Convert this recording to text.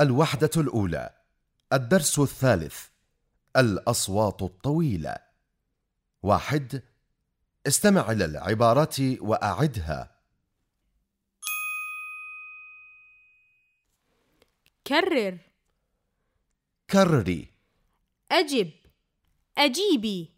الوحدة الأولى الدرس الثالث الأصوات الطويلة. واحد استمع إلى العبارات وأعدها. كرر. كرري. أجب. أجيبي.